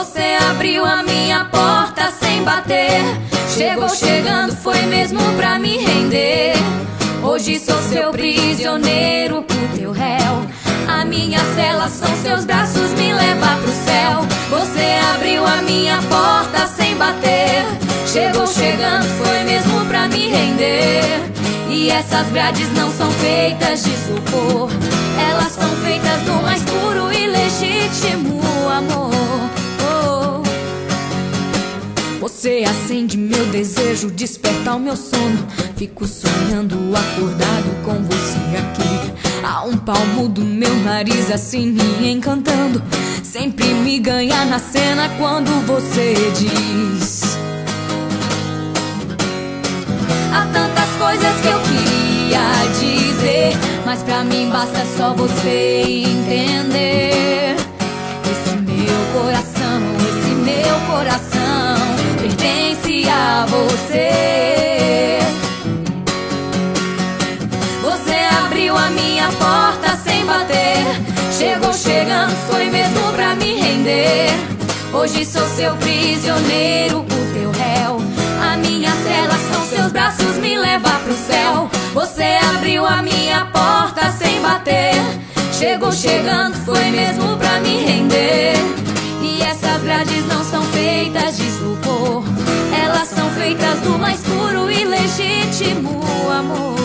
Você abriu a minha porta sem bater. Chegou chegando, foi mesmo pra me render. Hoje sou seu prisioneiro, o teu réu. A minha cela são seus braços, me leva pro céu. Você abriu a minha porta sem bater. Chegou chegando, foi mesmo pra me render. E essas grades não são feitas de isopor. Você acende meu desejo, desperta o meu sono. Fico sonhando, acordado com você aqui. A um palmo do meu nariz, assim me encantando. Sempre me ganha na cena quando você diz. Há tantas coisas que eu queria dizer, mas pra mim basta só você entender. Esse meu coração, esse meu coração você. Você abriu a minha porta sem bater. Chegou chegando, foi mesmo pra me render. Hoje sou seu prisioneiro, o teu réu. A minha cela são seus braços, me leva pro céu. Você abriu a minha porta sem bater. Chegou chegando, foi mesmo pra me render. último amor.